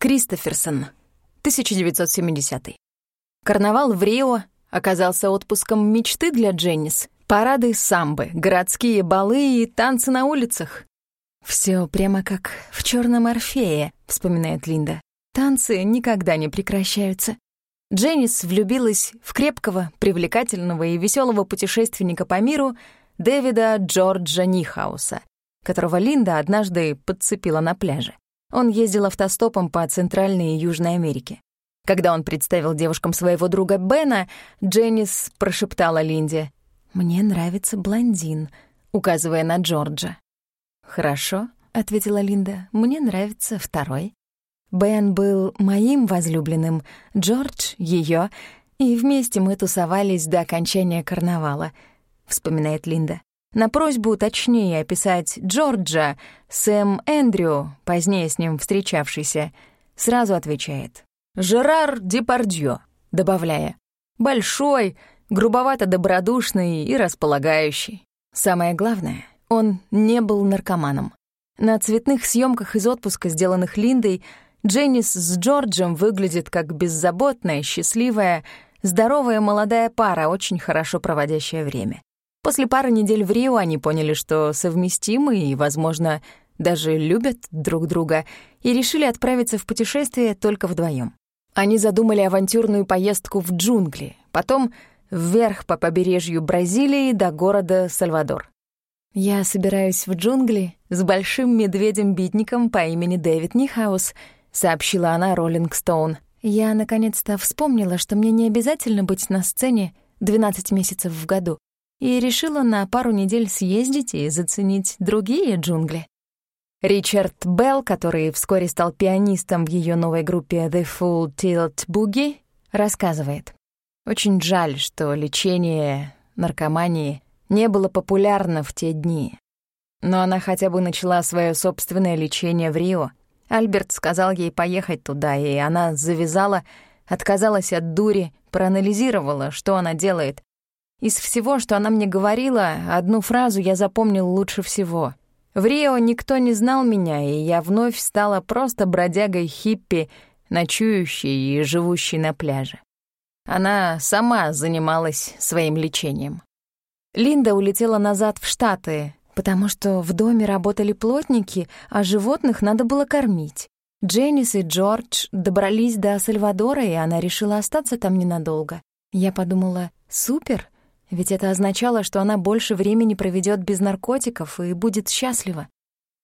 Кристоферсон, 1970. Карнавал в Рио оказался отпуском мечты для Дженнис. Парады самбы, городские балы и танцы на улицах. Все прямо как в черном орфее», — вспоминает Линда. «Танцы никогда не прекращаются». Дженнис влюбилась в крепкого, привлекательного и веселого путешественника по миру Дэвида Джорджа Нихауса, которого Линда однажды подцепила на пляже. Он ездил автостопом по Центральной и Южной Америке. Когда он представил девушкам своего друга Бена, Дженнис прошептала Линде «Мне нравится блондин», указывая на Джорджа. «Хорошо», — ответила Линда, — «мне нравится второй». Бен был моим возлюбленным, Джордж — ее, и вместе мы тусовались до окончания карнавала, — вспоминает Линда. На просьбу точнее описать Джорджа, Сэм Эндрю, позднее с ним встречавшийся, сразу отвечает. «Жерар Депардьё», добавляя. «Большой, грубовато-добродушный и располагающий. Самое главное, он не был наркоманом. На цветных съемках из отпуска, сделанных Линдой, Дженнис с Джорджем выглядит как беззаботная, счастливая, здоровая молодая пара, очень хорошо проводящая время. После пары недель в Рио они поняли, что совместимы и, возможно, даже любят друг друга, и решили отправиться в путешествие только вдвоем. Они задумали авантюрную поездку в джунгли, потом вверх по побережью Бразилии до города Сальвадор. «Я собираюсь в джунгли с большим медведем-битником по имени Дэвид Нихаус», — сообщила она Роллинг Стоун. «Я наконец-то вспомнила, что мне не обязательно быть на сцене 12 месяцев в году и решила на пару недель съездить и заценить другие джунгли. Ричард Белл, который вскоре стал пианистом в ее новой группе The Full Tilt Boogie, рассказывает. «Очень жаль, что лечение наркомании не было популярно в те дни. Но она хотя бы начала свое собственное лечение в Рио. Альберт сказал ей поехать туда, и она завязала, отказалась от дури, проанализировала, что она делает, из всего, что она мне говорила, одну фразу я запомнил лучше всего. В Рио никто не знал меня, и я вновь стала просто бродягой-хиппи, ночующей и живущей на пляже. Она сама занималась своим лечением. Линда улетела назад в Штаты, потому что в доме работали плотники, а животных надо было кормить. Дженнис и Джордж добрались до Сальвадора, и она решила остаться там ненадолго. Я подумала, супер, ведь это означало, что она больше времени проведет без наркотиков и будет счастлива.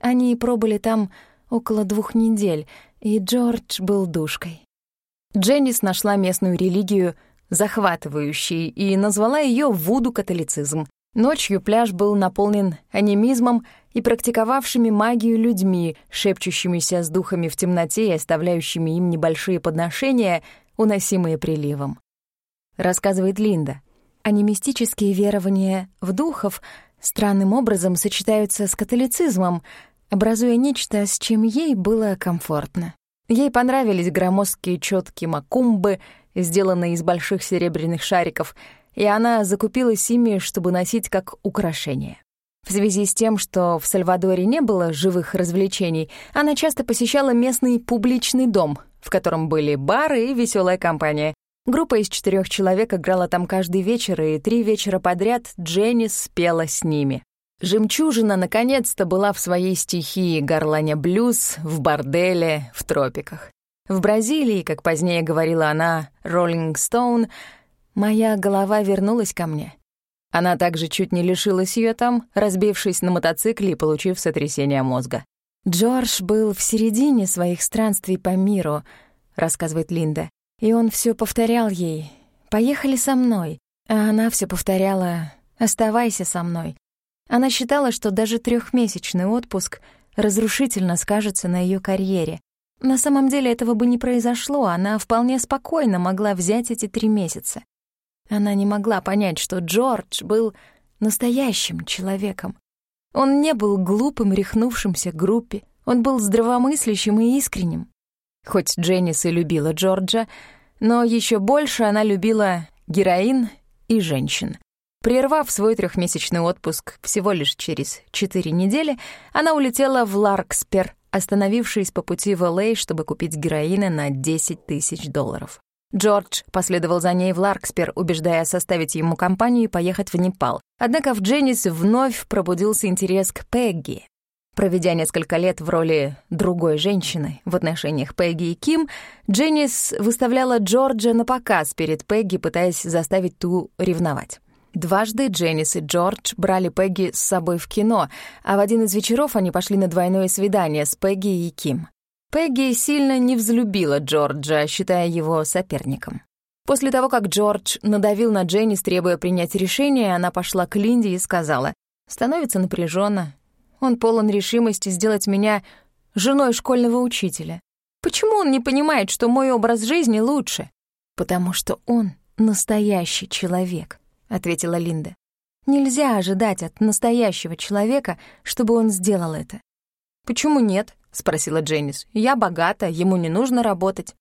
Они пробыли там около двух недель, и Джордж был душкой. Дженнис нашла местную религию захватывающей и назвала ее вуду-католицизм. Ночью пляж был наполнен анимизмом и практиковавшими магию людьми, шепчущимися с духами в темноте и оставляющими им небольшие подношения, уносимые приливом. Рассказывает Линда. Анимистические верования в духов странным образом сочетаются с католицизмом, образуя нечто, с чем ей было комфортно. Ей понравились громоздкие четкие макумбы, сделанные из больших серебряных шариков, и она закупилась ими, чтобы носить как украшение. В связи с тем, что в Сальвадоре не было живых развлечений, она часто посещала местный публичный дом, в котором были бары и веселая компания, Группа из четырех человек играла там каждый вечер, и три вечера подряд Дженни спела с ними. Жемчужина наконец-то была в своей стихии горланя блюз в борделе в тропиках. В Бразилии, как позднее говорила она, «Роллинг Стоун», моя голова вернулась ко мне. Она также чуть не лишилась ее там, разбившись на мотоцикле и получив сотрясение мозга. «Джордж был в середине своих странствий по миру», — рассказывает Линда. И он все повторял ей «Поехали со мной», а она все повторяла «Оставайся со мной». Она считала, что даже трехмесячный отпуск разрушительно скажется на ее карьере. На самом деле этого бы не произошло, она вполне спокойно могла взять эти три месяца. Она не могла понять, что Джордж был настоящим человеком. Он не был глупым, рехнувшимся группе, он был здравомыслящим и искренним. Хоть Дженнис и любила Джорджа, но еще больше она любила героин и женщин. Прервав свой трехмесячный отпуск всего лишь через четыре недели, она улетела в Ларкспер, остановившись по пути в Л.А., чтобы купить героина на 10 тысяч долларов. Джордж последовал за ней в Ларкспер, убеждая составить ему компанию и поехать в Непал. Однако в Дженнис вновь пробудился интерес к Пегги. Проведя несколько лет в роли другой женщины в отношениях Пегги и Ким, Дженнис выставляла Джорджа на показ перед Пегги, пытаясь заставить ту ревновать. Дважды Дженнис и Джордж брали Пегги с собой в кино, а в один из вечеров они пошли на двойное свидание с Пегги и Ким. Пегги сильно не взлюбила Джорджа, считая его соперником. После того, как Джордж надавил на Дженнис, требуя принять решение, она пошла к Линде и сказала, «Становится напряженно. Он полон решимости сделать меня женой школьного учителя. Почему он не понимает, что мой образ жизни лучше? Потому что он настоящий человек, ответила Линда. Нельзя ожидать от настоящего человека, чтобы он сделал это. Почему нет? спросила Дженнис. Я богата, ему не нужно работать.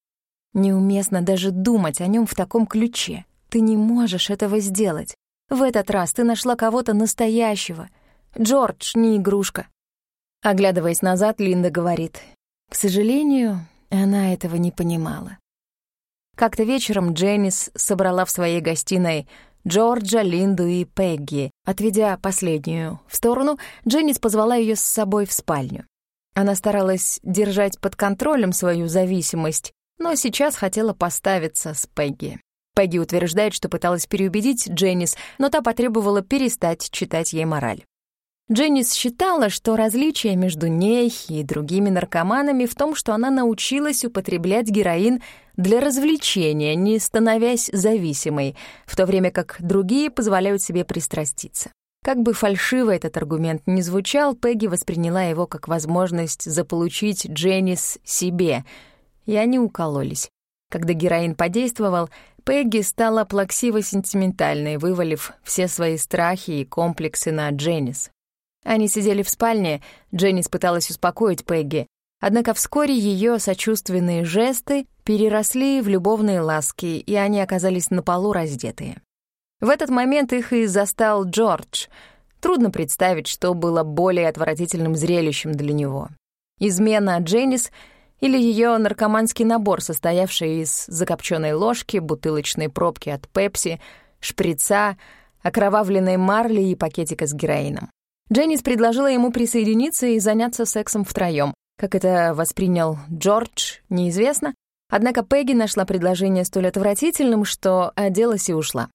Неуместно даже думать о нем в таком ключе. Ты не можешь этого сделать. В этот раз ты нашла кого-то настоящего. Джордж не игрушка. Оглядываясь назад, Линда говорит. К сожалению, она этого не понимала. Как-то вечером Дженнис собрала в своей гостиной Джорджа, Линду и Пегги. Отведя последнюю в сторону, Дженнис позвала ее с собой в спальню. Она старалась держать под контролем свою зависимость, но сейчас хотела поставиться с Пегги. Пегги утверждает, что пыталась переубедить Дженнис, но та потребовала перестать читать ей мораль. Дженнис считала, что различие между ней и другими наркоманами в том, что она научилась употреблять героин для развлечения, не становясь зависимой, в то время как другие позволяют себе пристраститься. Как бы фальшиво этот аргумент ни звучал, Пегги восприняла его как возможность заполучить Дженнис себе, и они укололись. Когда героин подействовал, Пегги стала плаксиво-сентиментальной, вывалив все свои страхи и комплексы на Дженнис. Они сидели в спальне, Дженнис пыталась успокоить Пегги, однако вскоре ее сочувственные жесты переросли в любовные ласки, и они оказались на полу раздетые. В этот момент их и застал Джордж. Трудно представить, что было более отвратительным зрелищем для него. Измена Дженнис или ее наркоманский набор, состоявший из закопченной ложки, бутылочной пробки от пепси, шприца, окровавленной марли и пакетика с героином. Дженнис предложила ему присоединиться и заняться сексом втроём. Как это воспринял Джордж, неизвестно, однако Пегги нашла предложение столь отвратительным, что оделась и ушла.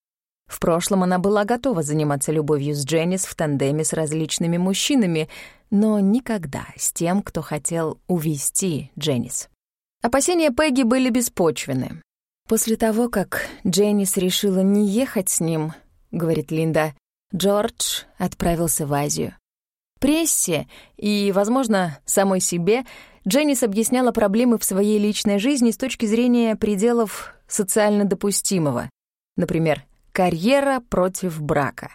В прошлом она была готова заниматься любовью с Дженнис в тандеме с различными мужчинами, но никогда с тем, кто хотел увести Дженнис. Опасения Пегги были беспочвены. После того, как Дженнис решила не ехать с ним, говорит Линда, Джордж отправился в Азию. Прессе и, возможно, самой себе Дженнис объясняла проблемы в своей личной жизни с точки зрения пределов социально допустимого. Например, Карьера против брака.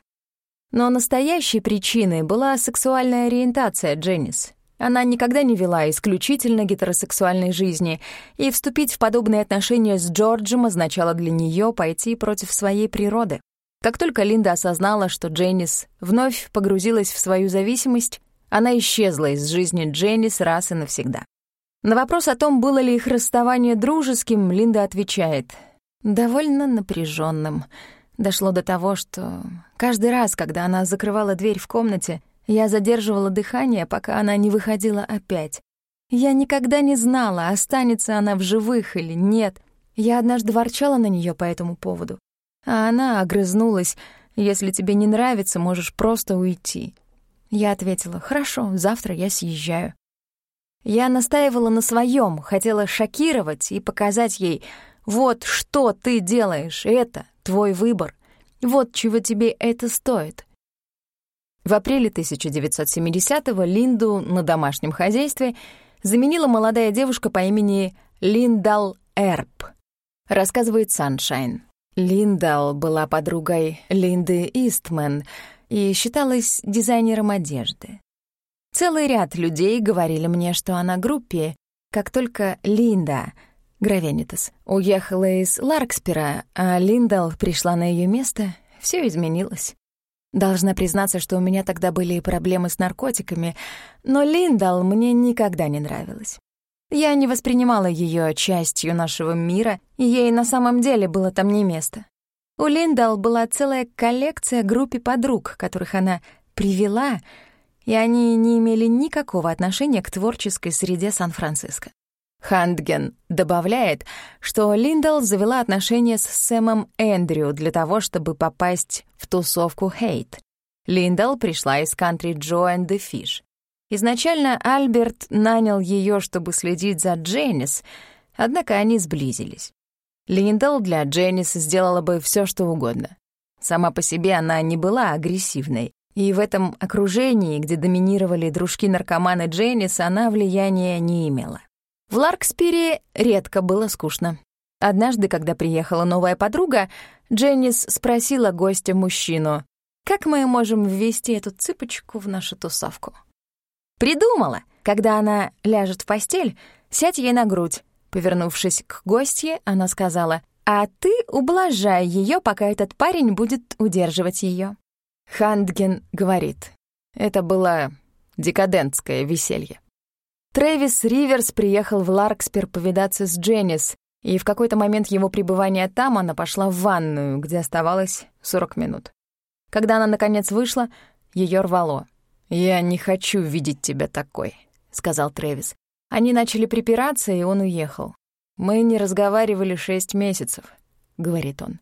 Но настоящей причиной была сексуальная ориентация Дженнис. Она никогда не вела исключительно гетеросексуальной жизни, и вступить в подобные отношения с Джорджем означало для нее пойти против своей природы. Как только Линда осознала, что Дженнис вновь погрузилась в свою зависимость, она исчезла из жизни Дженнис раз и навсегда. На вопрос о том, было ли их расставание дружеским, Линда отвечает — довольно напряженным. Дошло до того, что каждый раз, когда она закрывала дверь в комнате, я задерживала дыхание, пока она не выходила опять. Я никогда не знала, останется она в живых или нет. Я однажды ворчала на нее по этому поводу. А она огрызнулась, «Если тебе не нравится, можешь просто уйти». Я ответила, «Хорошо, завтра я съезжаю». Я настаивала на своем, хотела шокировать и показать ей, «Вот что ты делаешь, это Твой выбор. Вот чего тебе это стоит. В апреле 1970-го Линду на домашнем хозяйстве заменила молодая девушка по имени Линдал Эрп. Рассказывает Саншайн. Линдал была подругой Линды Истман и считалась дизайнером одежды. Целый ряд людей говорили мне, что она группе, как только Линда — Гравенитас уехала из Ларкспера, а Линдал пришла на ее место, все изменилось. Должна признаться, что у меня тогда были проблемы с наркотиками, но Линдал мне никогда не нравилась. Я не воспринимала ее частью нашего мира, и ей на самом деле было там не место. У Линдал была целая коллекция группе подруг, которых она привела, и они не имели никакого отношения к творческой среде Сан-Франциско. Хандген добавляет, что Линдал завела отношения с Сэмом Эндрю для того, чтобы попасть в тусовку «Хейт». Линдал пришла из кантри Джо and the Fish. Изначально Альберт нанял ее, чтобы следить за Дженнис, однако они сблизились. Линдал для Дженнис сделала бы все, что угодно. Сама по себе она не была агрессивной, и в этом окружении, где доминировали дружки-наркоманы Дженнис, она влияния не имела. В Ларкспире редко было скучно. Однажды, когда приехала новая подруга, Дженнис спросила гостя-мужчину, «Как мы можем ввести эту цыпочку в нашу тусовку?» «Придумала! Когда она ляжет в постель, сядь ей на грудь». Повернувшись к гостье, она сказала, «А ты ублажай ее, пока этот парень будет удерживать ее. Хандген говорит, это было декадентское веселье. Трэвис Риверс приехал в Ларкспер повидаться с Дженнис, и в какой-то момент его пребывания там она пошла в ванную, где оставалось 40 минут. Когда она, наконец, вышла, ее рвало. «Я не хочу видеть тебя такой», — сказал Трэвис. Они начали припираться, и он уехал. «Мы не разговаривали шесть месяцев», — говорит он.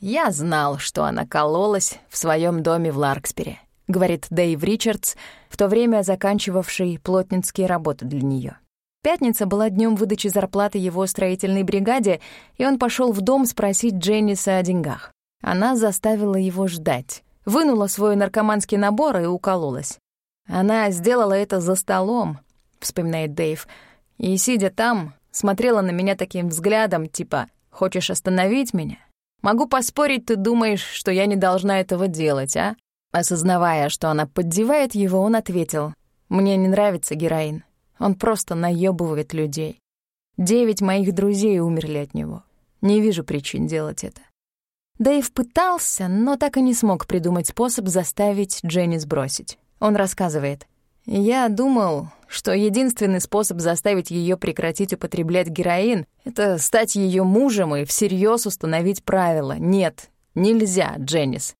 «Я знал, что она кололась в своем доме в Ларкспере», — говорит Дэйв Ричардс, в то время заканчивавший плотницкие работы для нее. Пятница была днем выдачи зарплаты его строительной бригаде, и он пошел в дом спросить Дженниса о деньгах. Она заставила его ждать, вынула свой наркоманский набор и укололась. Она сделала это за столом, вспоминает Дэйв, и, сидя там, смотрела на меня таким взглядом, типа «Хочешь остановить меня? Могу поспорить, ты думаешь, что я не должна этого делать, а?» Осознавая, что она поддевает его, он ответил, «Мне не нравится героин. Он просто наёбывает людей. Девять моих друзей умерли от него. Не вижу причин делать это». Дэйв пытался, но так и не смог придумать способ заставить Дженни сбросить. Он рассказывает, «Я думал, что единственный способ заставить ее прекратить употреблять героин — это стать ее мужем и всерьез установить правила. Нет, нельзя, Дженнис.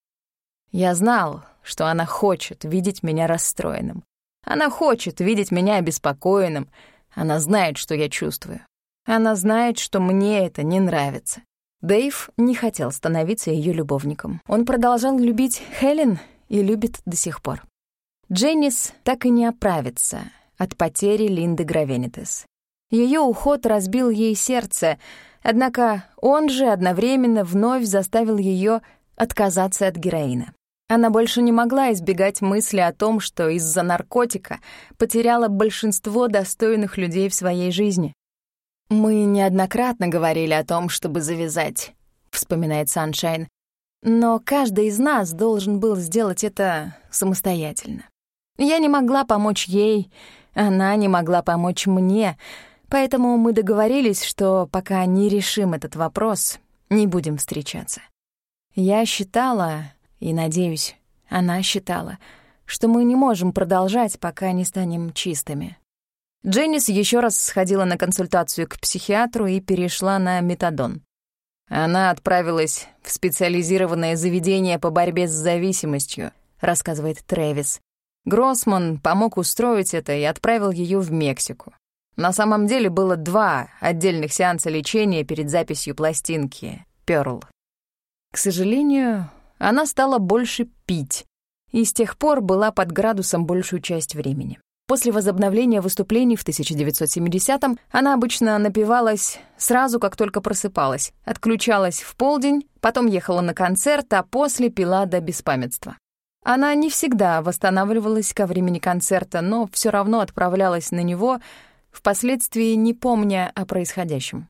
Я знал, что она хочет видеть меня расстроенным. Она хочет видеть меня обеспокоенным. Она знает, что я чувствую. Она знает, что мне это не нравится. Дэйв не хотел становиться ее любовником. Он продолжал любить Хелен и любит до сих пор. Дженнис так и не оправится от потери Линды Гравенитес. Ее уход разбил ей сердце, однако он же одновременно вновь заставил ее отказаться от героина. Она больше не могла избегать мысли о том, что из-за наркотика потеряла большинство достойных людей в своей жизни. «Мы неоднократно говорили о том, чтобы завязать», — вспоминает Саншайн. «Но каждый из нас должен был сделать это самостоятельно. Я не могла помочь ей, она не могла помочь мне, поэтому мы договорились, что пока не решим этот вопрос, не будем встречаться. Я считала, и, надеюсь, она считала, что мы не можем продолжать, пока не станем чистыми. Дженнис еще раз сходила на консультацию к психиатру и перешла на метадон. Она отправилась в специализированное заведение по борьбе с зависимостью, рассказывает Трэвис. Гроссман помог устроить это и отправил ее в Мексику. На самом деле было два отдельных сеанса лечения перед записью пластинки «Пёрл». К сожалению, она стала больше пить, и с тех пор была под градусом большую часть времени. После возобновления выступлений в 1970-м она обычно напивалась сразу, как только просыпалась, отключалась в полдень, потом ехала на концерт, а после пила до беспамятства. Она не всегда восстанавливалась ко времени концерта, но все равно отправлялась на него, впоследствии не помня о происходящем.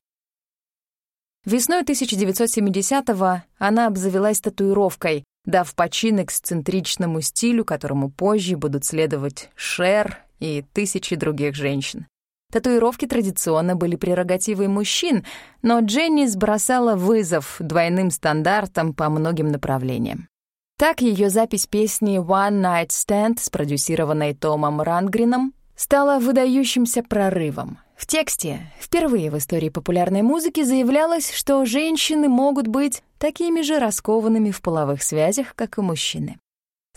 Весной 1970-го она обзавелась татуировкой, дав почин эксцентричному стилю, которому позже будут следовать Шер и тысячи других женщин. Татуировки традиционно были прерогативой мужчин, но Дженни сбросала вызов двойным стандартам по многим направлениям. Так ее запись песни «One Night Stand», спродюсированной Томом Рангрином, стала выдающимся прорывом. В тексте впервые в истории популярной музыки заявлялось, что женщины могут быть такими же раскованными в половых связях, как и мужчины.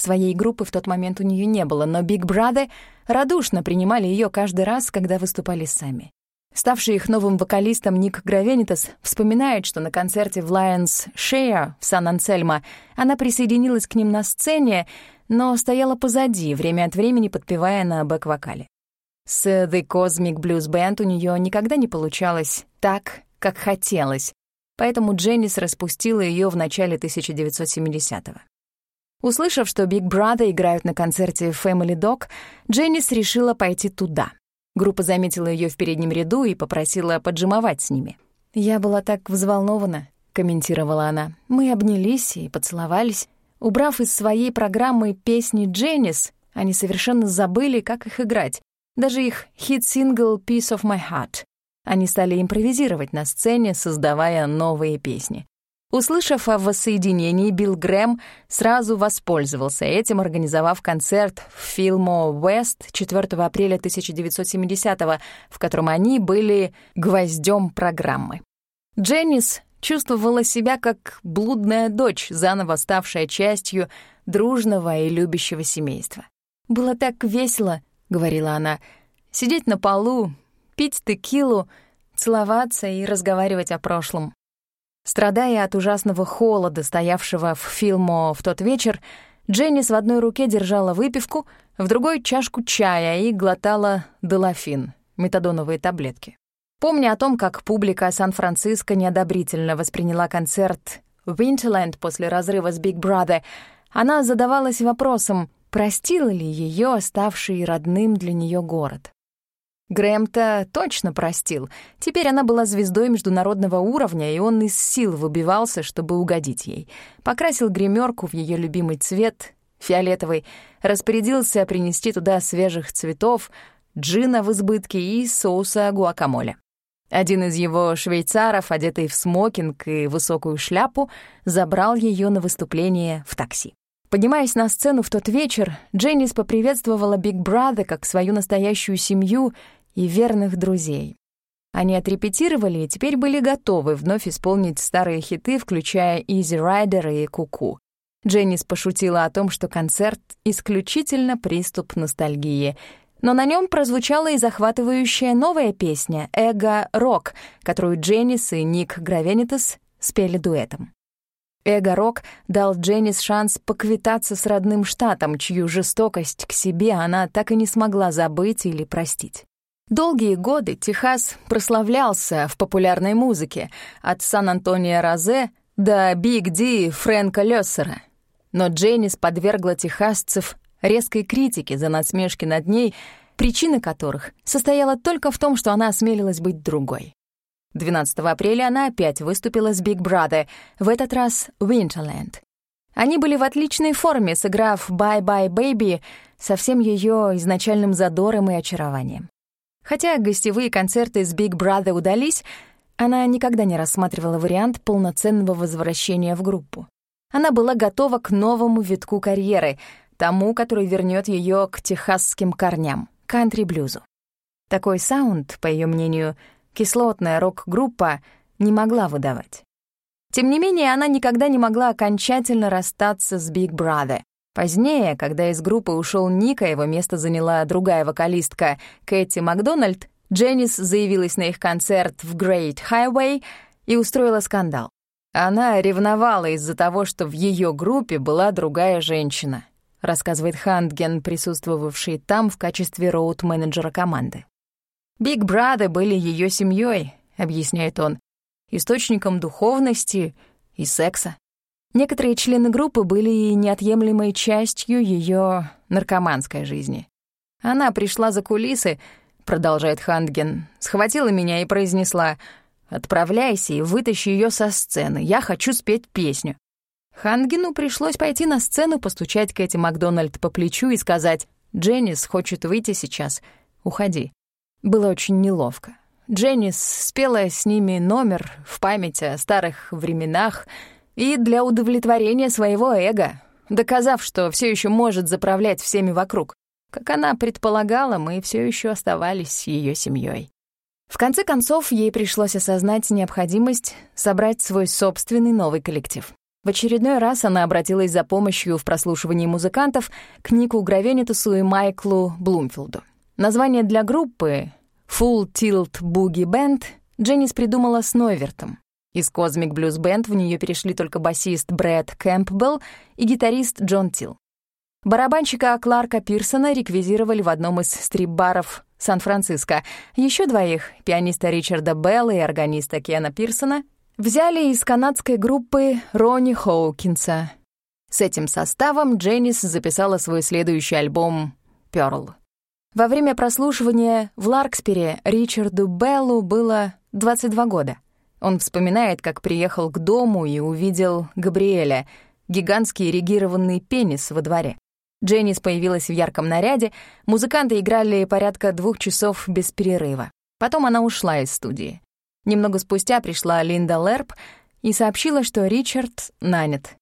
Своей группы в тот момент у нее не было, но Big Brother радушно принимали ее каждый раз, когда выступали сами. Ставший их новым вокалистом Ник Гравенитас вспоминает, что на концерте в Lions Share в Сан-Ансельмо она присоединилась к ним на сцене, но стояла позади, время от времени подпевая на бэк-вокале. С The Cosmic Blues Band у нее никогда не получалось так, как хотелось, поэтому Дженнис распустила ее в начале 1970-го. Услышав, что Big Brother играют на концерте Family Dog, Дженнис решила пойти туда. Группа заметила ее в переднем ряду и попросила поджимовать с ними. «Я была так взволнована», — комментировала она. «Мы обнялись и поцеловались. Убрав из своей программы песни Дженнис, они совершенно забыли, как их играть. Даже их хит-сингл «Piece of My Heart». Они стали импровизировать на сцене, создавая новые песни. Услышав о воссоединении, Билл Грэм сразу воспользовался этим, организовав концерт в Филмо Уэст 4 апреля 1970-го, в котором они были гвоздем программы. Дженнис чувствовала себя как блудная дочь, заново ставшая частью дружного и любящего семейства. «Было так весело», — говорила она, — «сидеть на полу, пить текилу, целоваться и разговаривать о прошлом. Страдая от ужасного холода, стоявшего в Филмо в тот вечер, Дженнис в одной руке держала выпивку, в другой — чашку чая и глотала делафин, метадоновые таблетки. Помня о том, как публика Сан-Франциско неодобрительно восприняла концерт «Winterland» после разрыва с Big Brother, она задавалась вопросом, простил ли ее ставший родным для нее город. Грэм-то точно простил. Теперь она была звездой международного уровня, и он из сил выбивался, чтобы угодить ей. Покрасил гримерку в ее любимый цвет, фиолетовый, распорядился принести туда свежих цветов, джина в избытке и соуса гуакамоле. Один из его швейцаров, одетый в смокинг и высокую шляпу, забрал ее на выступление в такси. Поднимаясь на сцену в тот вечер, Дженнис поприветствовала Биг Брада как свою настоящую семью и верных друзей. Они отрепетировали и теперь были готовы вновь исполнить старые хиты, включая «Easy Rider» и «Куку». -ку». Дженнис пошутила о том, что концерт — исключительно приступ ностальгии, но на нем прозвучала и захватывающая новая песня «Эго-рок», которую Дженнис и Ник Гравенитас спели дуэтом. Эго-рок дал Дженнис шанс поквитаться с родным штатом, чью жестокость к себе она так и не смогла забыть или простить. Долгие годы Техас прославлялся в популярной музыке, от Сан-Антонио Розе до Биг Ди Фрэнка Лёссера. Но Дженнис подвергла техасцев резкой критике за насмешки над ней, причина которых состояла только в том, что она осмелилась быть другой. 12 апреля она опять выступила с Big Brother, в этот раз Winterland. Они были в отличной форме, сыграв «Bye Bye Baby» со всем ее изначальным задором и очарованием. Хотя гостевые концерты с Big Brother удались, она никогда не рассматривала вариант полноценного возвращения в группу. Она была готова к новому витку карьеры, тому, который вернет ее к техасским корням, кантри-блюзу. Такой саунд, по ее мнению, кислотная рок-группа не могла выдавать. Тем не менее, она никогда не могла окончательно расстаться с Big Brother. Позднее, когда из группы ушел Ника, его место заняла другая вокалистка Кэти Макдональд, Дженнис заявилась на их концерт в Great Highway и устроила скандал. Она ревновала из-за того, что в ее группе была другая женщина, рассказывает Хандген, присутствовавший там в качестве роуд-менеджера команды. «Биг Брады были ее семьей, объясняет он, источником духовности и секса. Некоторые члены группы были неотъемлемой частью ее наркоманской жизни. Она пришла за кулисы, продолжает Хандген, схватила меня и произнесла «Отправляйся и вытащи ее со сцены, я хочу спеть песню». Хангену пришлось пойти на сцену, постучать Кэти Макдональд по плечу и сказать «Дженнис хочет выйти сейчас, уходи». Было очень неловко. Дженнис спела с ними номер в память о старых временах — и для удовлетворения своего эго. доказав, что все еще может заправлять всеми вокруг. Как она предполагала, мы все еще оставались ее семьей. В конце концов, ей пришлось осознать необходимость собрать свой собственный новый коллектив. В очередной раз она обратилась за помощью в прослушивании музыкантов к Нику Гравенитусу и Майклу Блумфилду. Название для группы «Full Tilt Boogie Band» Дженнис придумала с Нойвертом. Из Cosmic Blues Band в нее перешли только басист Брэд Кэмпбелл и гитарист Джон Тилл. Барабанщика Кларка Пирсона реквизировали в одном из стрип-баров Сан-Франциско. Еще двоих — пианиста Ричарда Белла и органиста Кена Пирсона — взяли из канадской группы Ронни Хоукинса. С этим составом Дженнис записала свой следующий альбом «Пёрл». Во время прослушивания в Ларкспере Ричарду Беллу было 22 года. Он вспоминает, как приехал к дому и увидел Габриэля, гигантский эрегированный пенис во дворе. Дженнис появилась в ярком наряде, музыканты играли порядка двух часов без перерыва. Потом она ушла из студии. Немного спустя пришла Линда Лерп и сообщила, что Ричард нанят.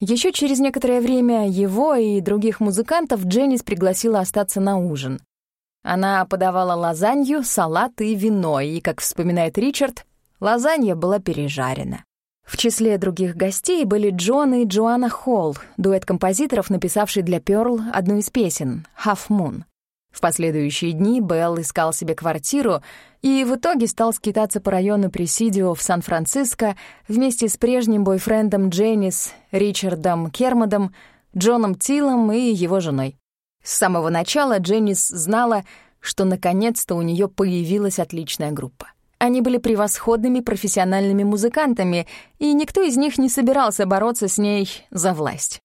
Еще через некоторое время его и других музыкантов Дженнис пригласила остаться на ужин. Она подавала лазанью, салат и вино, и, как вспоминает Ричард, лазанья была пережарена. В числе других гостей были Джон и Джоанна Холл, дуэт композиторов, написавший для Пёрл одну из песен «Half Moon». В последующие дни Белл искал себе квартиру и в итоге стал скитаться по району Пресидио в Сан-Франциско вместе с прежним бойфрендом Дженнис, Ричардом Кермодом, Джоном Тилом и его женой. С самого начала Дженнис знала, что наконец-то у нее появилась отличная группа. Они были превосходными профессиональными музыкантами, и никто из них не собирался бороться с ней за власть.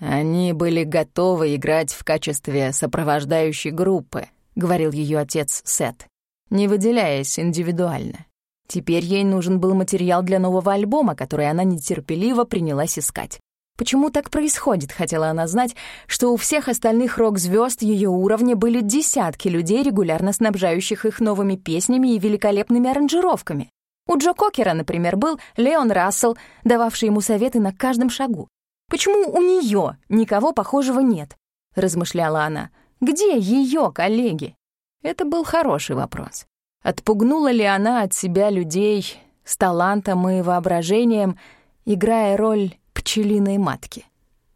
«Они были готовы играть в качестве сопровождающей группы», — говорил ее отец Сет, не выделяясь индивидуально. Теперь ей нужен был материал для нового альбома, который она нетерпеливо принялась искать. Почему так происходит, хотела она знать, что у всех остальных рок-звезд ее уровня были десятки людей, регулярно снабжающих их новыми песнями и великолепными аранжировками. У Джо Кокера, например, был Леон Рассел, дававший ему советы на каждом шагу. «Почему у нее никого похожего нет?» — размышляла она. «Где ее коллеги?» Это был хороший вопрос. Отпугнула ли она от себя людей с талантом и воображением, играя роль пчелиной матки.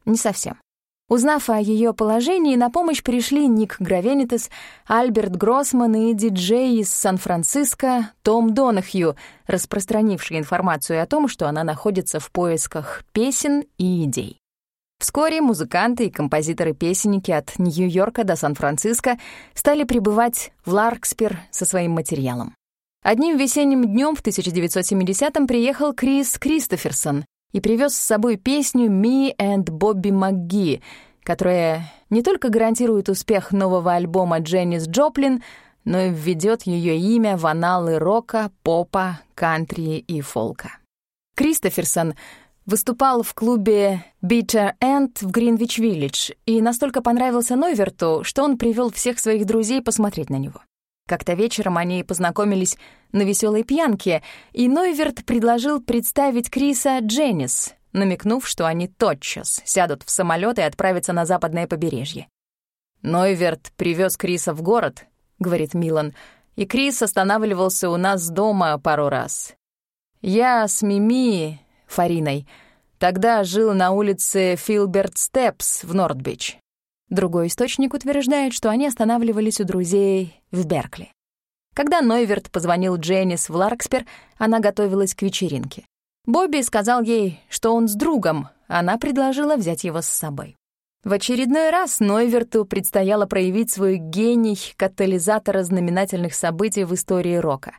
Не совсем. Узнав о ее положении, на помощь пришли Ник Гравенитес, Альберт Гроссман и диджей из Сан-Франциско Том Донахью, распространивший информацию о том, что она находится в поисках песен и идей. Вскоре музыканты и композиторы-песенники от Нью-Йорка до Сан-Франциско стали прибывать в Ларкспер со своим материалом. Одним весенним днем в 1970-м приехал Крис Кристоферсон, и привез с собой песню «Me and Bobby McGee», которая не только гарантирует успех нового альбома Дженнис Джоплин, но и введет ее имя в аналы рока, попа, кантри и фолка. Кристоферсон выступал в клубе Bitter End в Гринвич-Виллидж и настолько понравился Нойверту, что он привел всех своих друзей посмотреть на него. Как-то вечером они познакомились на веселой пьянке, и Нойверт предложил представить Криса Дженнис, намекнув, что они тотчас сядут в самолет и отправятся на западное побережье. «Нойверт привез Криса в город», — говорит Милан, «и Крис останавливался у нас дома пару раз. Я с Мими, Фариной, тогда жил на улице Филберт Степс в Нордбич. Другой источник утверждает, что они останавливались у друзей в Беркли. Когда Нойверт позвонил Дженнис в Ларкспер, она готовилась к вечеринке. Бобби сказал ей, что он с другом, она предложила взять его с собой. В очередной раз Нойверту предстояло проявить свой гений катализатора знаменательных событий в истории рока.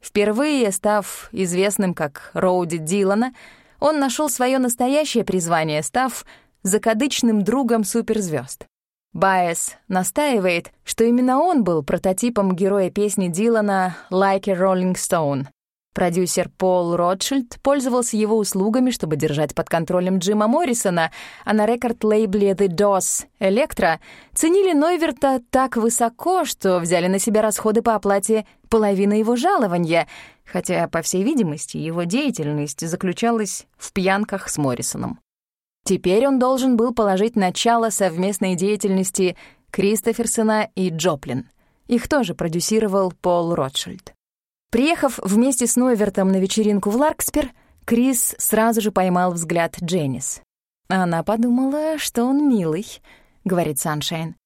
Впервые став известным как Роуди Дилана, он нашел свое настоящее призвание, став закадычным другом суперзвезд. Байес настаивает, что именно он был прототипом героя песни Дилана «Like a Rolling Stone». Продюсер Пол Ротшильд пользовался его услугами, чтобы держать под контролем Джима Моррисона, а на рекорд-лейбле The DOS Electra ценили Нойверта так высоко, что взяли на себя расходы по оплате половины его жалования, хотя, по всей видимости, его деятельность заключалась в пьянках с Моррисоном. Теперь он должен был положить начало совместной деятельности Кристоферсона и Джоплин. Их тоже продюсировал Пол Ротшильд. Приехав вместе с Нойвертом на вечеринку в Ларкспер, Крис сразу же поймал взгляд Дженнис. Она подумала, что он милый, — говорит Саншайн.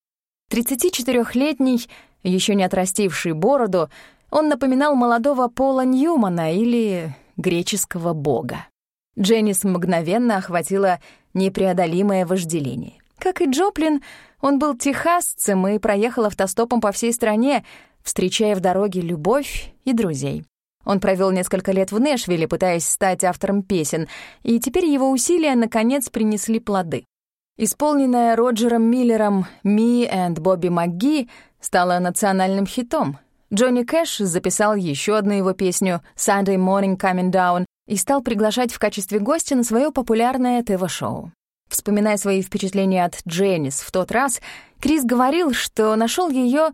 34-летний, еще не отрастивший бороду, он напоминал молодого Пола Ньюмана или греческого бога. Дженнис мгновенно охватила непреодолимое вожделение. Как и Джоплин, он был техасцем и проехал автостопом по всей стране, встречая в дороге любовь и друзей. Он провел несколько лет в Нэшвилле, пытаясь стать автором песен, и теперь его усилия наконец принесли плоды. Исполненная Роджером Миллером «Me and Бобби МакГи» стала национальным хитом. Джонни Кэш записал еще одну его песню «Sunday Morning Coming Down» и стал приглашать в качестве гостя на свое популярное ТВ-шоу. Вспоминая свои впечатления от Дженнис в тот раз, Крис говорил, что нашел ее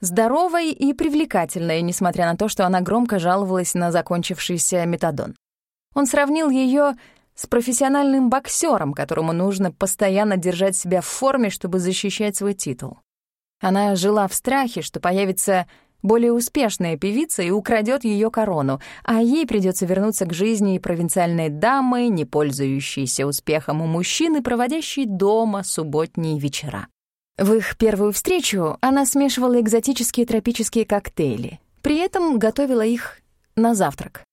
здоровой и привлекательной, несмотря на то, что она громко жаловалась на закончившийся метадон. Он сравнил ее с профессиональным боксером, которому нужно постоянно держать себя в форме, чтобы защищать свой титул. Она жила в страхе, что появится более успешная певица и украдет ее корону, а ей придется вернуться к жизни провинциальной дамы, не пользующейся успехом у мужчины, проводящей дома субботние вечера. В их первую встречу она смешивала экзотические тропические коктейли, при этом готовила их на завтрак.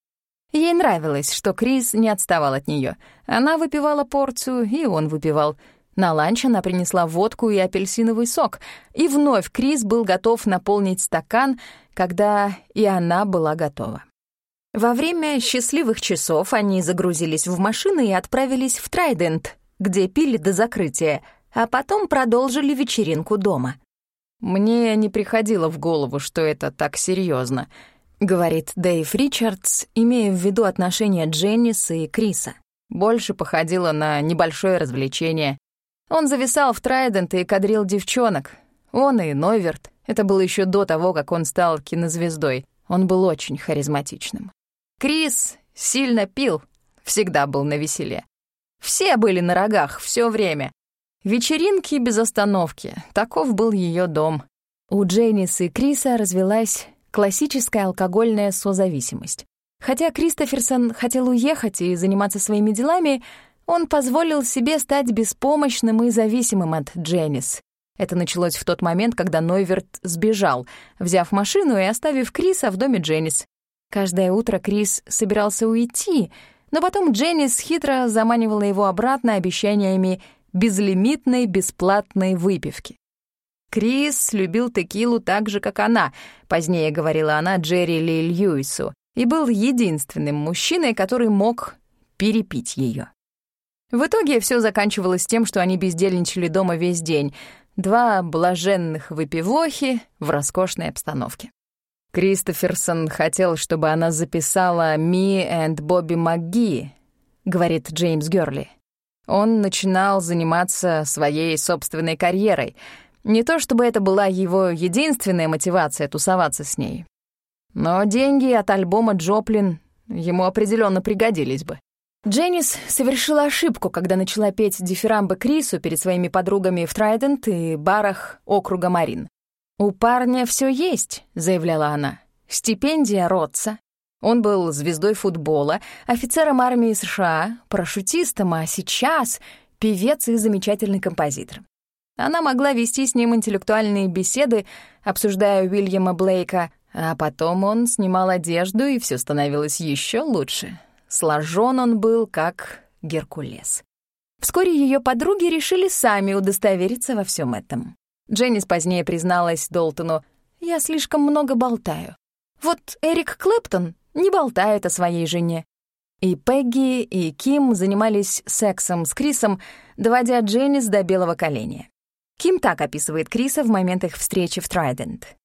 Ей нравилось, что Крис не отставал от нее. Она выпивала порцию, и он выпивал. На ланч она принесла водку и апельсиновый сок, и вновь Крис был готов наполнить стакан, когда и она была готова. Во время счастливых часов они загрузились в машины и отправились в Трайдент, где пили до закрытия — а потом продолжили вечеринку дома. «Мне не приходило в голову, что это так серьезно, говорит Дэйв Ричардс, имея в виду отношения Дженнис и Криса. Больше походило на небольшое развлечение. Он зависал в Трайдент и кадрил девчонок. Он и Нойверт. Это было еще до того, как он стал кинозвездой. Он был очень харизматичным. Крис сильно пил, всегда был на веселе. Все были на рогах все время. Вечеринки без остановки. Таков был ее дом. У Дженнис и Криса развелась классическая алкогольная созависимость. Хотя Кристоферсон хотел уехать и заниматься своими делами, он позволил себе стать беспомощным и зависимым от Дженнис. Это началось в тот момент, когда Нойверт сбежал, взяв машину и оставив Криса в доме Дженнис. Каждое утро Крис собирался уйти, но потом Дженнис хитро заманивала его обратно обещаниями безлимитной бесплатной выпивки. Крис любил текилу так же, как она, позднее говорила она Джерри Ли Льюису, и был единственным мужчиной, который мог перепить ее. В итоге все заканчивалось тем, что они бездельничали дома весь день, два блаженных выпивохи в роскошной обстановке. Кристоферсон хотел, чтобы она записала «Me and Бобби МакГи», — говорит Джеймс Гёрли. Он начинал заниматься своей собственной карьерой. Не то чтобы это была его единственная мотивация тусоваться с ней. Но деньги от альбома «Джоплин» ему определенно пригодились бы. Дженнис совершила ошибку, когда начала петь дифирамбы Крису перед своими подругами в Трайдент и барах округа Марин. «У парня все есть», — заявляла она. «Стипендия Ротса, он был звездой футбола, офицером армии США, парашютистом, а сейчас — певец и замечательный композитор. Она могла вести с ним интеллектуальные беседы, обсуждая Уильяма Блейка, а потом он снимал одежду, и все становилось еще лучше. Сложен он был, как Геркулес. Вскоре ее подруги решили сами удостовериться во всем этом. Дженнис позднее призналась Долтону, «Я слишком много болтаю. Вот Эрик Клэптон не болтает о своей жене. И Пегги, и Ким занимались сексом с Крисом, доводя Дженнис до белого коленя. Ким так описывает Криса в момент их встречи в Трайдент.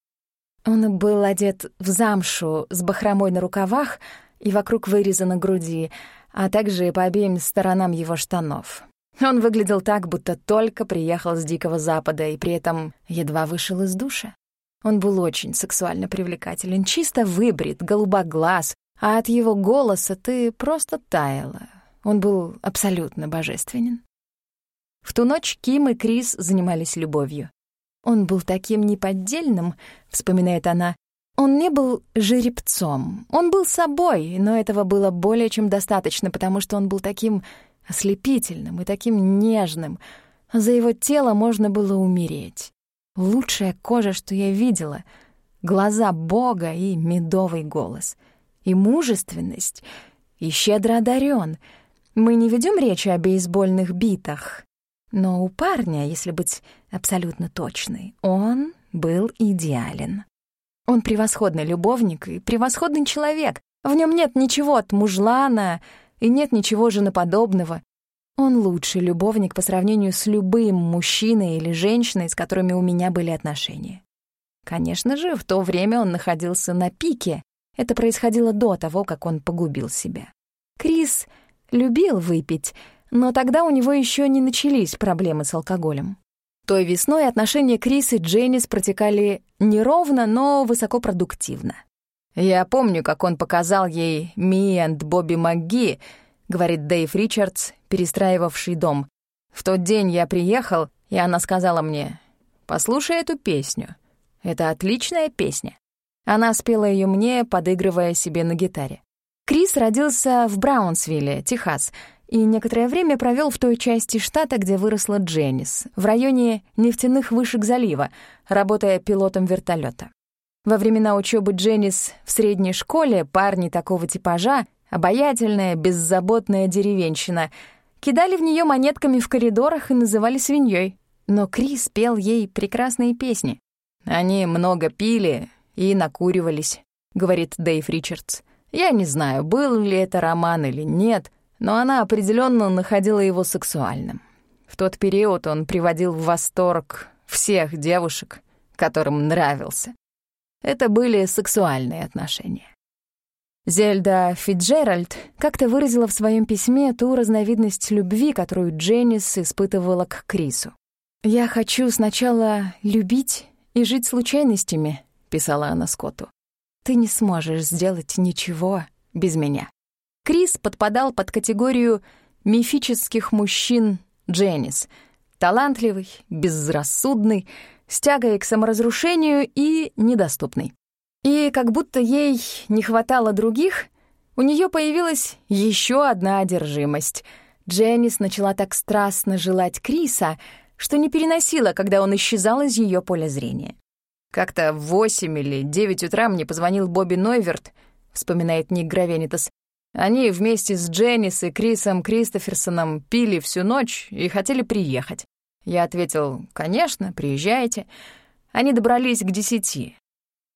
Он был одет в замшу с бахромой на рукавах и вокруг выреза на груди, а также по обеим сторонам его штанов. Он выглядел так, будто только приехал с Дикого Запада и при этом едва вышел из душа. Он был очень сексуально привлекателен, чисто выбрит, голубоглаз, а от его голоса ты просто таяла. Он был абсолютно божественен. В ту ночь Ким и Крис занимались любовью. «Он был таким неподдельным», — вспоминает она. «Он не был жеребцом. Он был собой, но этого было более чем достаточно, потому что он был таким ослепительным и таким нежным. За его тело можно было умереть. Лучшая кожа, что я видела. Глаза Бога и медовый голос. И мужественность, и щедро одарен. Мы не ведем речи о бейсбольных битах. Но у парня, если быть абсолютно точной, он был идеален. Он превосходный любовник и превосходный человек. В нем нет ничего от мужлана и нет ничего женоподобного. Он лучший любовник по сравнению с любым мужчиной или женщиной, с которыми у меня были отношения. Конечно же, в то время он находился на пике. Это происходило до того, как он погубил себя. Крис любил выпить, но тогда у него еще не начались проблемы с алкоголем. Той весной отношения Крис и Дженнис протекали неровно, но высокопродуктивно. «Я помню, как он показал ей «Ми and Бобби МакГи», — говорит Дэйв Ричардс, перестраивавший дом. «В тот день я приехал, и она сказала мне, «Послушай эту песню. Это отличная песня». Она спела ее мне, подыгрывая себе на гитаре. Крис родился в Браунсвилле, Техас, и некоторое время провел в той части штата, где выросла Дженнис, в районе нефтяных вышек залива, работая пилотом вертолета. Во времена учебы Дженнис в средней школе парни такого типажа обаятельная, беззаботная деревенщина, кидали в нее монетками в коридорах и называли свиньей. Но Крис пел ей прекрасные песни. «Они много пили и накуривались», — говорит Дэйв Ричардс. «Я не знаю, был ли это роман или нет, но она определенно находила его сексуальным. В тот период он приводил в восторг всех девушек, которым нравился. Это были сексуальные отношения. Зельда Фитджеральд как-то выразила в своем письме ту разновидность любви, которую Дженнис испытывала к Крису. «Я хочу сначала любить и жить случайностями», — писала она Скотту. «Ты не сможешь сделать ничего без меня». Крис подпадал под категорию мифических мужчин Дженнис. Талантливый, безрассудный, с тягой к саморазрушению и недоступный. И как будто ей не хватало других, у нее появилась еще одна одержимость. Дженнис начала так страстно желать Криса, что не переносила, когда он исчезал из ее поля зрения. «Как-то в восемь или девять утра мне позвонил Бобби Нойверт», — вспоминает Ник Гравенитас. «Они вместе с Дженнис и Крисом Кристоферсоном пили всю ночь и хотели приехать. Я ответил, конечно, приезжайте. Они добрались к десяти.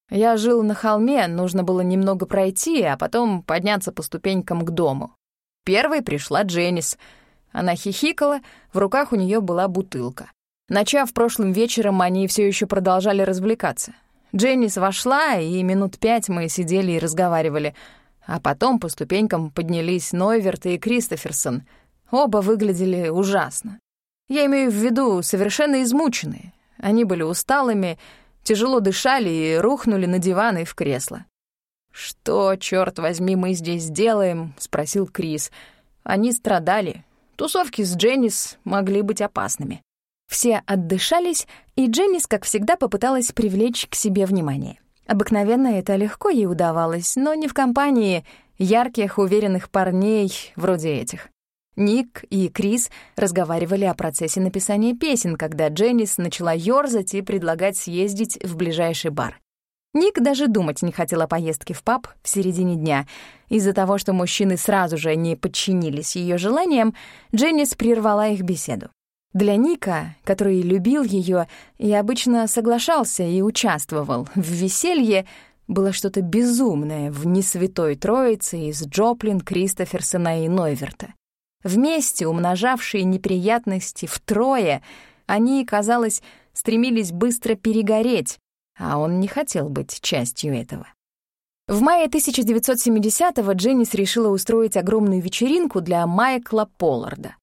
Я жил на холме, нужно было немного пройти, а потом подняться по ступенькам к дому. Первой пришла Дженнис. Она хихикала, в руках у нее была бутылка. Начав прошлым вечером, они все еще продолжали развлекаться. Дженнис вошла, и минут пять мы сидели и разговаривали. А потом по ступенькам поднялись Нойверт и Кристоферсон. Оба выглядели ужасно. Я имею в виду совершенно измученные. Они были усталыми, тяжело дышали и рухнули на диван и в кресло. «Что, черт возьми, мы здесь делаем?» — спросил Крис. Они страдали. Тусовки с Дженнис могли быть опасными. Все отдышались, и Дженнис, как всегда, попыталась привлечь к себе внимание. Обыкновенно это легко ей удавалось, но не в компании ярких, уверенных парней вроде этих. Ник и Крис разговаривали о процессе написания песен, когда Дженнис начала ёрзать и предлагать съездить в ближайший бар. Ник даже думать не хотел о поездке в паб в середине дня. Из-за того, что мужчины сразу же не подчинились ее желаниям, Дженнис прервала их беседу. Для Ника, который любил ее и обычно соглашался и участвовал в веселье, было что-то безумное в несвятой троице из Джоплин, Кристоферсона и Нойверта. Вместе, умножавшие неприятности втрое, они, казалось, стремились быстро перегореть, а он не хотел быть частью этого. В мае 1970-го Дженнис решила устроить огромную вечеринку для Майкла Полларда.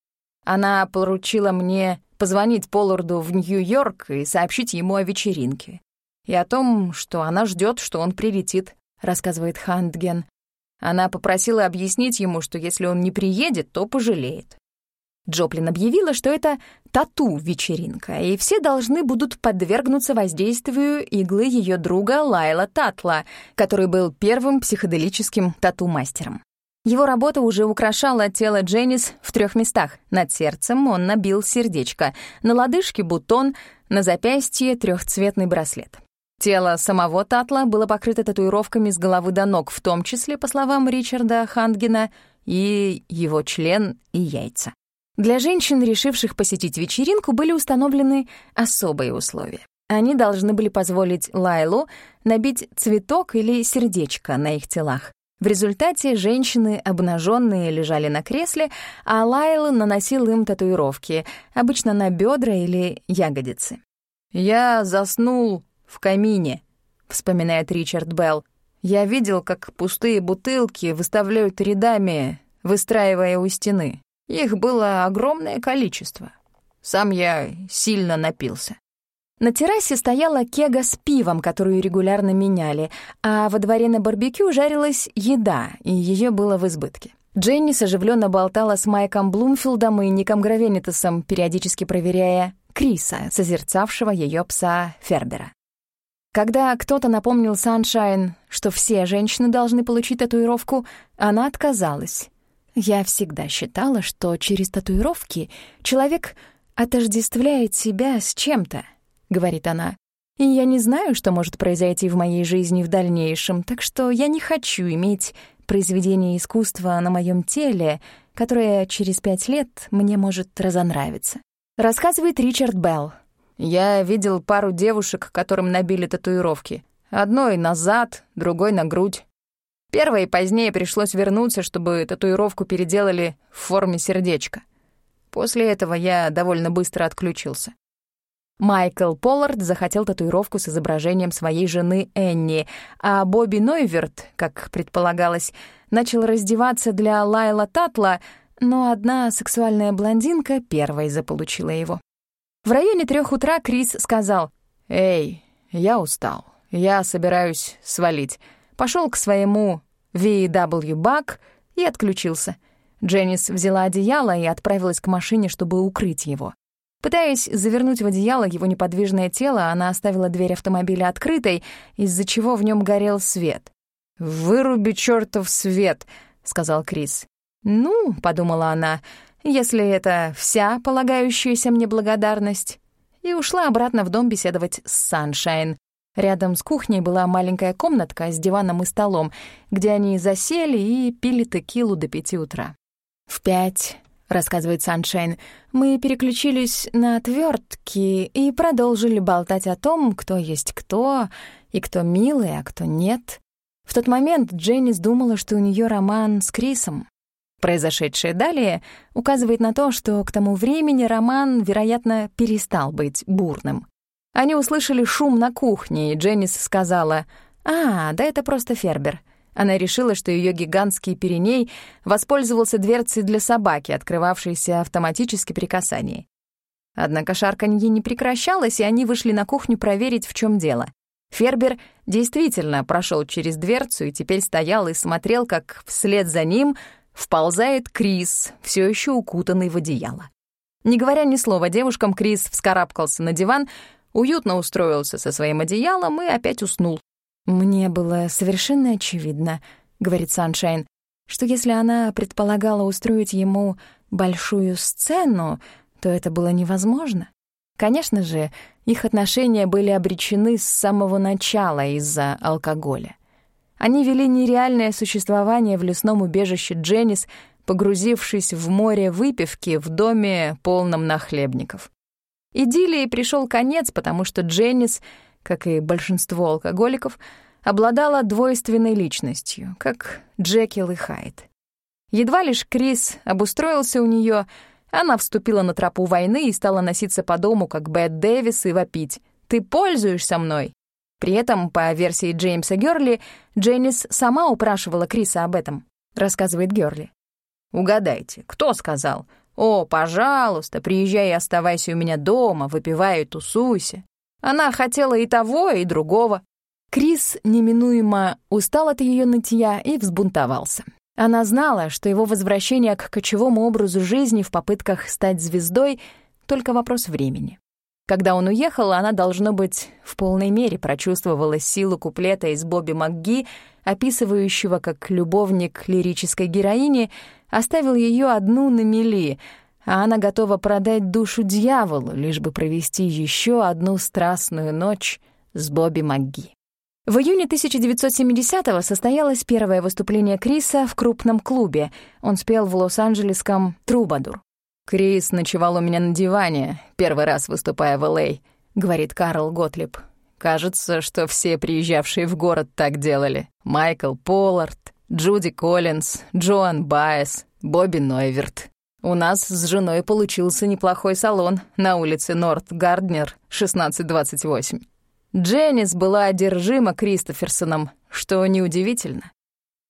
Она поручила мне позвонить Полларду в Нью-Йорк и сообщить ему о вечеринке. И о том, что она ждет, что он прилетит, рассказывает Хантген. Она попросила объяснить ему, что если он не приедет, то пожалеет. Джоплин объявила, что это тату-вечеринка, и все должны будут подвергнуться воздействию иглы ее друга Лайла Татла, который был первым психоделическим тату-мастером. Его работа уже украшала тело Дженнис в трех местах. Над сердцем он набил сердечко, на лодыжке — бутон, на запястье — трехцветный браслет. Тело самого Татла было покрыто татуировками с головы до ног, в том числе, по словам Ричарда Хангена, и его член и яйца. Для женщин, решивших посетить вечеринку, были установлены особые условия. Они должны были позволить Лайлу набить цветок или сердечко на их телах. В результате женщины, обнаженные, лежали на кресле, а Лайла наносил им татуировки, обычно на бедра или ягодицы. «Я заснул в камине», — вспоминает Ричард Белл. «Я видел, как пустые бутылки выставляют рядами, выстраивая у стены. Их было огромное количество. Сам я сильно напился. На террасе стояла кега с пивом, которую регулярно меняли, а во дворе на барбекю жарилась еда, и ее было в избытке. Дженнис оживленно болтала с Майком Блумфилдом и Ником Гравенитасом, периодически проверяя Криса, созерцавшего ее пса Фербера. Когда кто-то напомнил Саншайн, что все женщины должны получить татуировку, она отказалась. Я всегда считала, что через татуировки человек отождествляет себя с чем-то, говорит она. И я не знаю, что может произойти в моей жизни в дальнейшем, так что я не хочу иметь произведение искусства на моем теле, которое через пять лет мне может разонравиться. Рассказывает Ричард Белл. Я видел пару девушек, которым набили татуировки. Одной назад, другой на грудь. Первой позднее пришлось вернуться, чтобы татуировку переделали в форме сердечка. После этого я довольно быстро отключился. Майкл Поллард захотел татуировку с изображением своей жены Энни, а Бобби Нойверт, как предполагалось, начал раздеваться для Лайла Татла, но одна сексуальная блондинка первой заполучила его. В районе трех утра Крис сказал, «Эй, я устал, я собираюсь свалить пошел к своему VW Бак и отключился. Дженнис взяла одеяло и отправилась к машине, чтобы укрыть его. Пытаясь завернуть в одеяло его неподвижное тело, она оставила дверь автомобиля открытой, из-за чего в нем горел свет. «Выруби чертов свет», — сказал Крис. «Ну», — подумала она, — «если это вся полагающаяся мне благодарность». И ушла обратно в дом беседовать с Саншайн. Рядом с кухней была маленькая комнатка с диваном и столом, где они засели и пили текилу до пяти утра. «В пять», — рассказывает Саншайн, — «мы переключились на отвертки и продолжили болтать о том, кто есть кто, и кто милый, а кто нет. В тот момент Дженнис думала, что у нее роман с Крисом. Произошедшее далее указывает на то, что к тому времени роман, вероятно, перестал быть бурным. Они услышали шум на кухне, и Дженнис сказала, «А, да это просто Фербер». Она решила, что ее гигантский переней воспользовался дверцей для собаки, открывавшейся автоматически при касании. Однако шарканье не прекращалось, и они вышли на кухню проверить, в чем дело. Фербер действительно прошел через дверцу и теперь стоял и смотрел, как вслед за ним вползает Крис, все еще укутанный в одеяло. Не говоря ни слова девушкам, Крис вскарабкался на диван, уютно устроился со своим одеялом и опять уснул. «Мне было совершенно очевидно», — говорит Саншайн, что если она предполагала устроить ему большую сцену, то это было невозможно. Конечно же, их отношения были обречены с самого начала из-за алкоголя. Они вели нереальное существование в лесном убежище Дженнис, погрузившись в море выпивки в доме, полном нахлебников. Идиллии пришел конец, потому что Дженнис, как и большинство алкоголиков, обладала двойственной личностью, как Джекил и Хайд. Едва лишь Крис обустроился у нее, она вступила на тропу войны и стала носиться по дому, как Бет Дэвис, и вопить «Ты пользуешься мной!». При этом, по версии Джеймса Герли, Дженнис сама упрашивала Криса об этом, рассказывает Герли. «Угадайте, кто сказал? «О, пожалуйста, приезжай и оставайся у меня дома, выпивай и тусуйся». Она хотела и того, и другого. Крис неминуемо устал от ее нытья и взбунтовался. Она знала, что его возвращение к кочевому образу жизни в попытках стать звездой — только вопрос времени. Когда он уехал, она, должно быть, в полной мере прочувствовала силу куплета из Бобби МакГи, описывающего, как любовник лирической героини оставил ее одну на мели, а она готова продать душу дьяволу, лишь бы провести еще одну страстную ночь с Бобби МакГи. В июне 1970-го состоялось первое выступление Криса в крупном клубе. Он спел в лос-анджелесском «Трубадур». «Крис ночевал у меня на диване, первый раз выступая в Л.А., — говорит Карл Готлиб. Кажется, что все приезжавшие в город так делали. Майкл Поллард, Джуди Коллинз, Джоан Байес, Бобби Нойверт. У нас с женой получился неплохой салон на улице Норт Гарднер, 1628. Дженнис была одержима Кристоферсоном, что неудивительно.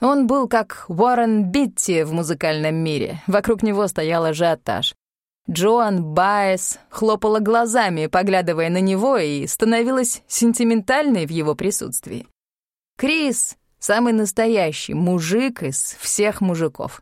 Он был как Уоррен Битти в музыкальном мире. Вокруг него стоял ажиотаж. Джоан Байес хлопала глазами, поглядывая на него, и становилась сентиментальной в его присутствии. Крис — самый настоящий мужик из всех мужиков.